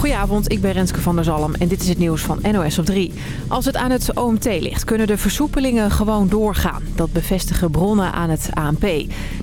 Goedenavond, ik ben Renske van der Zalm en dit is het nieuws van NOS op 3. Als het aan het OMT ligt, kunnen de versoepelingen gewoon doorgaan. Dat bevestigen bronnen aan het ANP.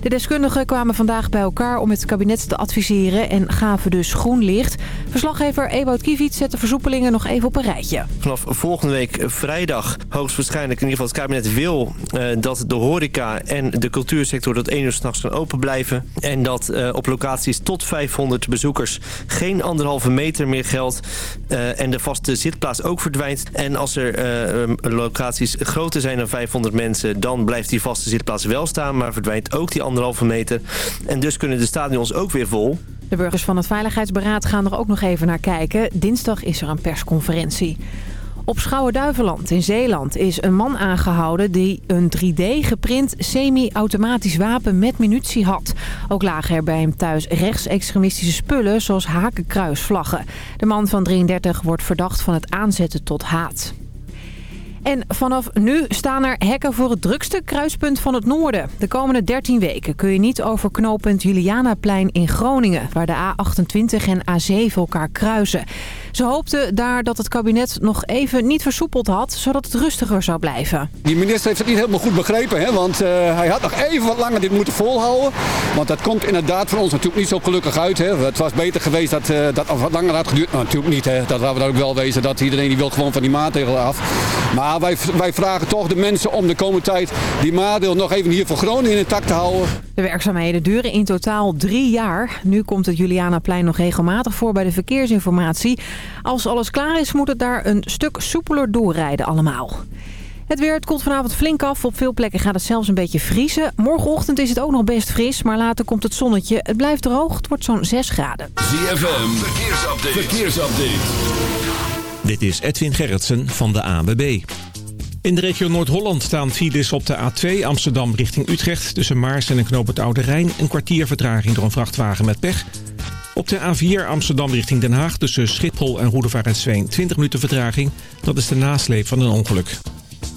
De deskundigen kwamen vandaag bij elkaar om het kabinet te adviseren en gaven dus groen licht. Verslaggever Ewout Kiviet zet de versoepelingen nog even op een rijtje. Vanaf volgende week vrijdag hoogstwaarschijnlijk in ieder geval het kabinet wil... Uh, dat de horeca en de cultuursector tot 1 uur s'nachts kan open blijven. En dat uh, op locaties tot 500 bezoekers geen anderhalve meter meer geldt. Uh, en de vaste zitplaats ook verdwijnt. En als er uh, locaties groter zijn dan 500 mensen... dan blijft die vaste zitplaats wel staan... maar verdwijnt ook die anderhalve meter. En dus kunnen de stadions ook weer vol. De burgers van het Veiligheidsberaad gaan er ook nog even naar kijken. Dinsdag is er een persconferentie. Op Schouwen-Duiveland in Zeeland is een man aangehouden die een 3D-geprint semi-automatisch wapen met munitie had. Ook lagen er bij hem thuis rechtsextremistische spullen zoals hakenkruisvlaggen. De man van 33 wordt verdacht van het aanzetten tot haat. En vanaf nu staan er hekken voor het drukste kruispunt van het noorden. De komende 13 weken kun je niet over knooppunt Julianaplein in Groningen... waar de A28 en A7 elkaar kruisen. Ze hoopten daar dat het kabinet nog even niet versoepeld had... zodat het rustiger zou blijven. Die minister heeft het niet helemaal goed begrepen. Hè? Want uh, hij had nog even wat langer dit moeten volhouden. Want dat komt inderdaad voor ons natuurlijk niet zo gelukkig uit. Hè? Het was beter geweest dat uh, dat wat langer had geduurd. Nou, natuurlijk niet. Hè? Dat laten we ook wel wezen. Dat iedereen die wil gewoon van die maatregelen af. Maar wij, wij vragen toch de mensen om de komende tijd... die maatregel nog even hier voor Groningen intact te houden. De werkzaamheden duren in totaal drie jaar. Nu komt het Julianaplein nog regelmatig voor bij de verkeersinformatie... Als alles klaar is, moet het daar een stuk soepeler doorrijden allemaal. Het weer, het koelt vanavond flink af. Op veel plekken gaat het zelfs een beetje vriezen. Morgenochtend is het ook nog best fris, maar later komt het zonnetje. Het blijft droog, het wordt zo'n 6 graden. ZFM, verkeersupdate. verkeersupdate. Dit is Edwin Gerritsen van de ANWB. In de regio Noord-Holland staan files op de A2 Amsterdam richting Utrecht... tussen Maars en een knoop het Oude Rijn. Een kwartier vertraging door een vrachtwagen met pech... Op de A4 Amsterdam richting Den Haag tussen Schiphol en Roedevaart 20 minuten vertraging. Dat is de nasleep van een ongeluk.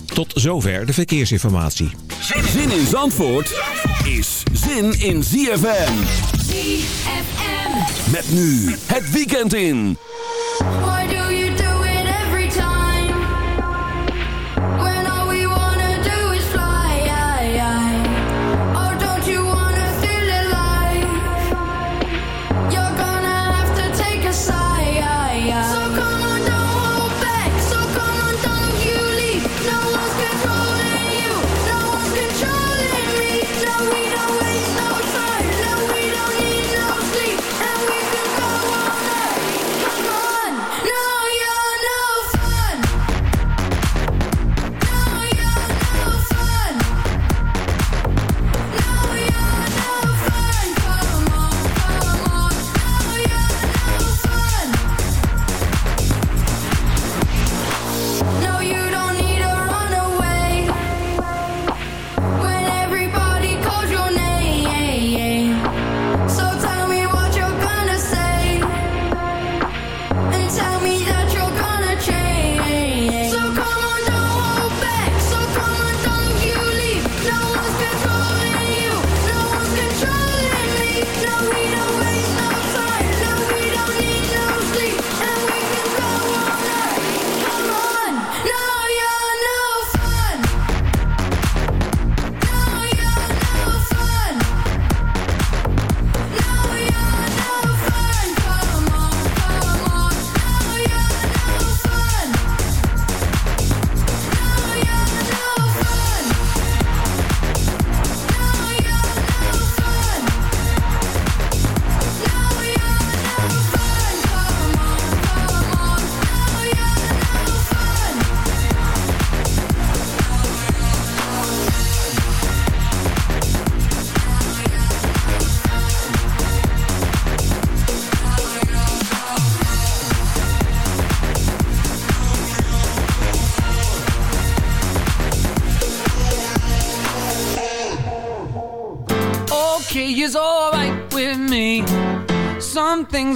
Tot zover de verkeersinformatie. Zin in Zandvoort is zin in ZFM. ZFM. Met nu het weekend in.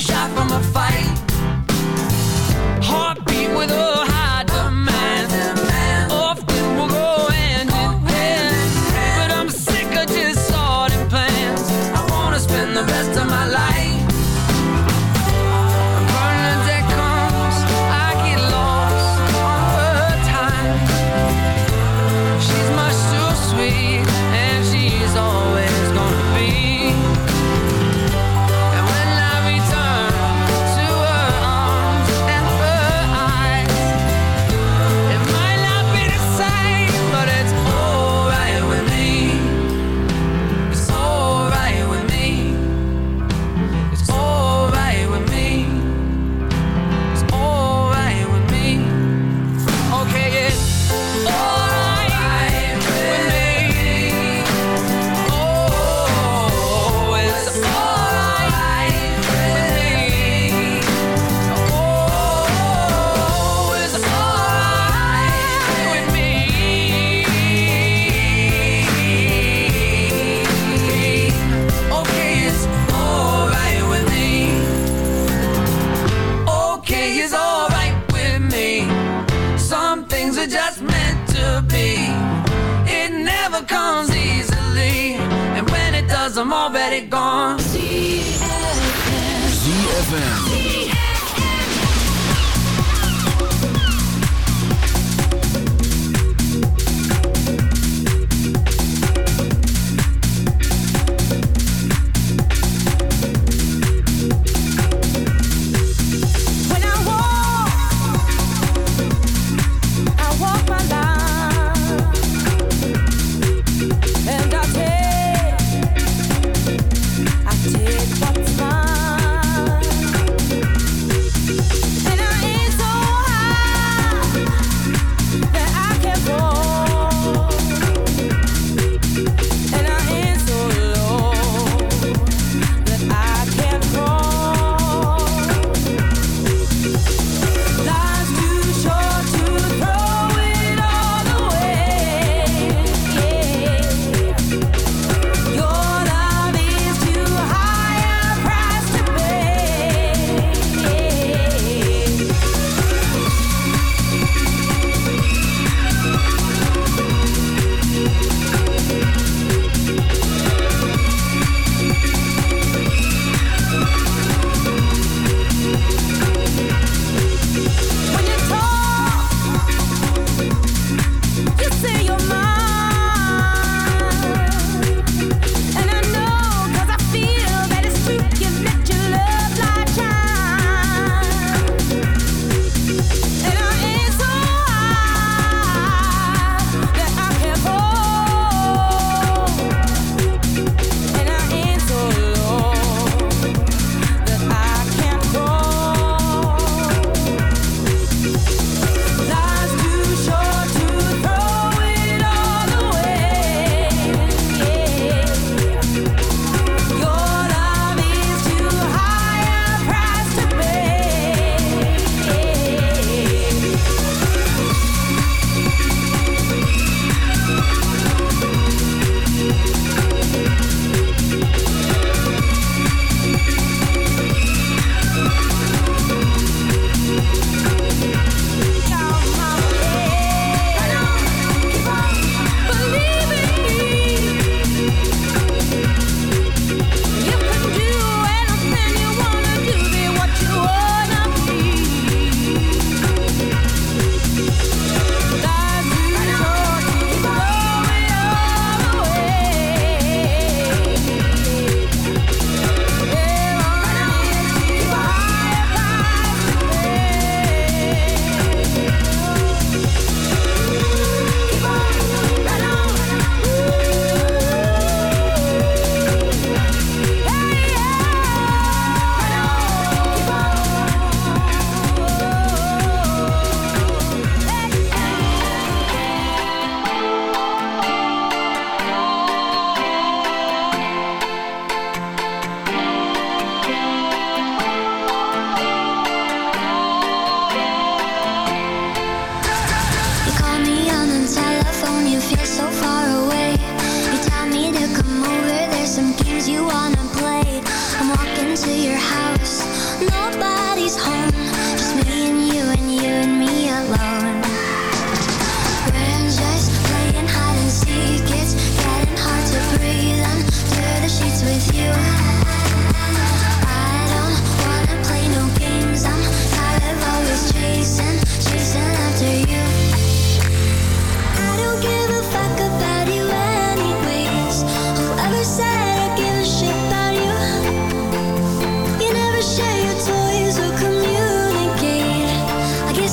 shot from a fight. Heartbeat with a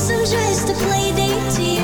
wasn't just a play date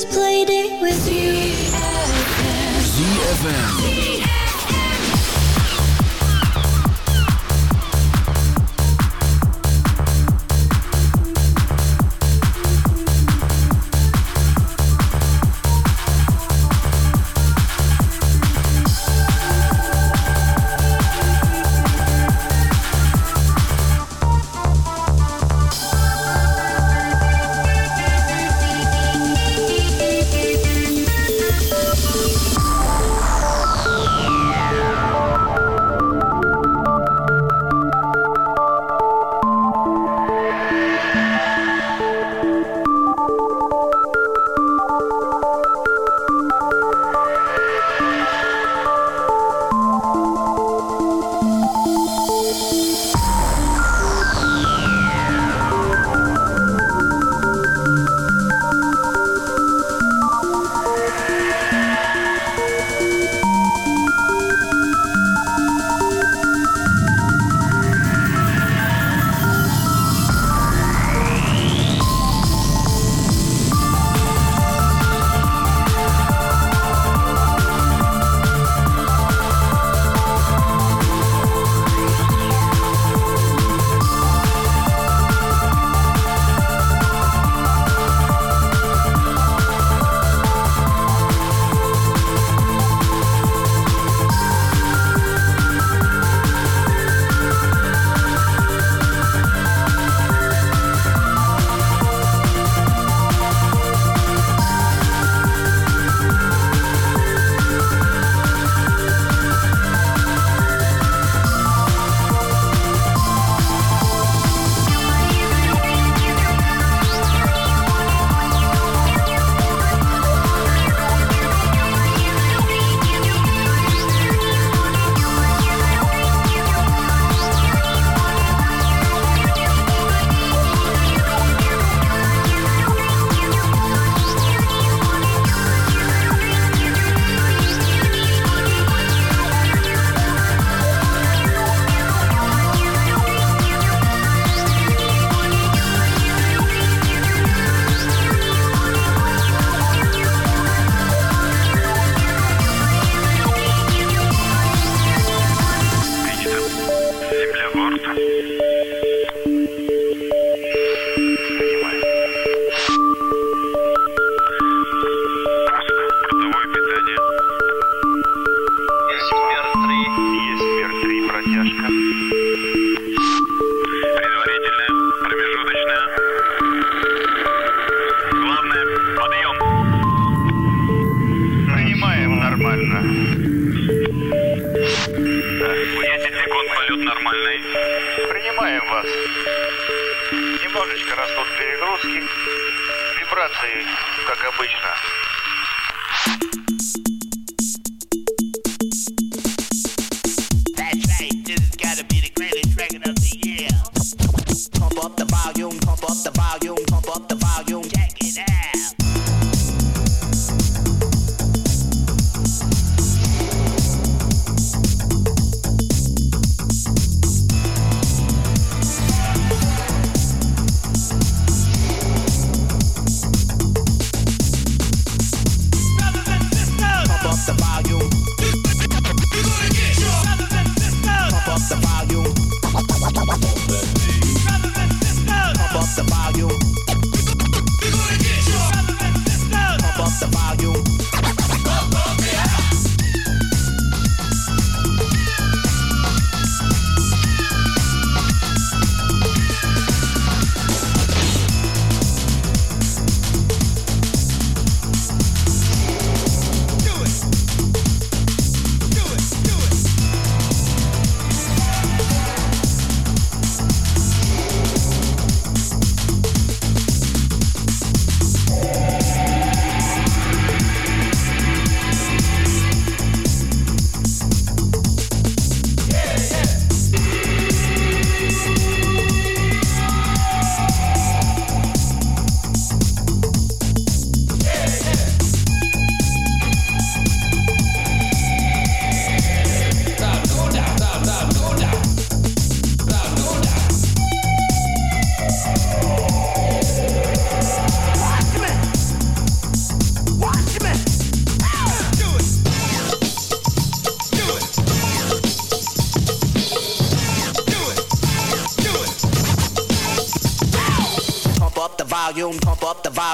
just played it with you. ZFM.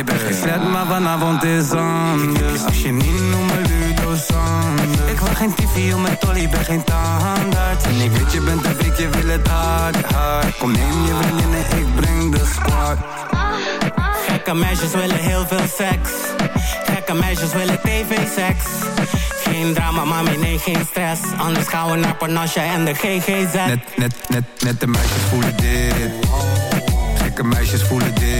Je bent flat, maar vanavond is anders Als je niet noemt Ludo Ik wil geen tv om mijn tolly, ben geen tandarts En ik weet je bent een week, je wil het hard, hard Kom neem je vriendin en ik breng de squad Gekke meisjes willen heel veel seks. Gekke meisjes willen tv-seks. Geen drama, mami, nee, geen stress. Anders gaan we naar Panasja en de GGZ. Net, net, net, net de meisjes voelen dit Gekke meisjes voelen dit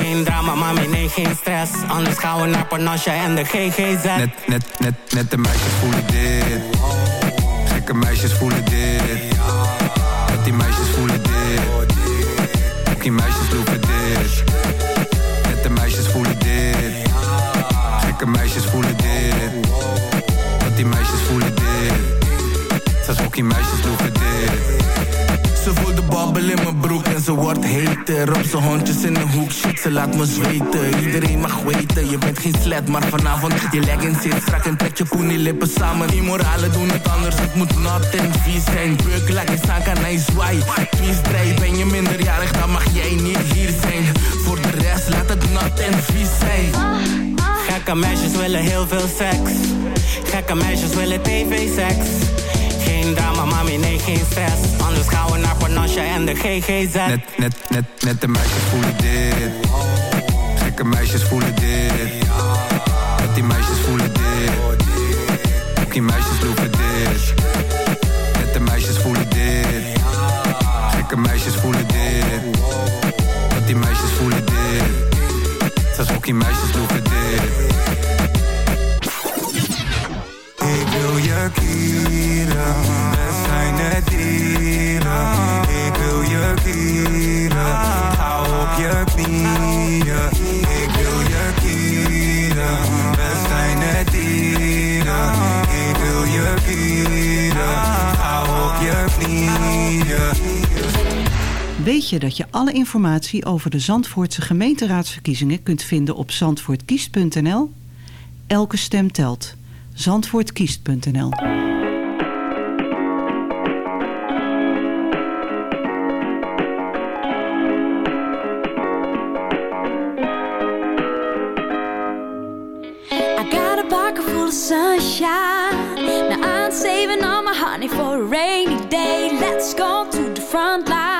Geen drama, mami, nee, geen stress. Anders gaan we naar Panasja en de GGZ. Net, net, net, net de meisjes voelen dit. Gekke meisjes voelen dit. Net die meisjes voelen dit. Ook die meisjes lopen dit. Net de meisjes voelen dit. Gekke meisjes voelen dit. Net die meisjes voelen dit. Zelfs ook die meisjes lopen dit babbel in mijn broek en ze wordt heter Op zijn hondjes in een hoek, shit, ze laat me zweten. Iedereen mag weten, je bent geen slet Maar vanavond, je leggings zit strak en trek je poenie lippen samen Immoralen doen het anders, het moet nat en vies zijn. Beuk, staan, kan hij zwaai. Vies draai, ben je minderjarig, dan mag jij niet hier zijn. Voor de rest, laat het nat en vies zijn. Gekke meisjes willen heel veel seks. Gekke meisjes willen tv-seks. Geen drama, mami, nee, geen stress. Anders gaan we naar Panasja en de GGZ. Net, net, net, net de meisjes voelen dit Gekke meisjes voelen dit Net die meisjes voelen dit die meisjes dat je alle informatie over de Zandvoortse gemeenteraadsverkiezingen kunt vinden op zandvoortkiest.nl? Elke stem telt. Zandvoortkiest.nl I got a of sunshine. Now I'm saving all my honey for a rainy day. Let's go to the front line.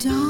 Don't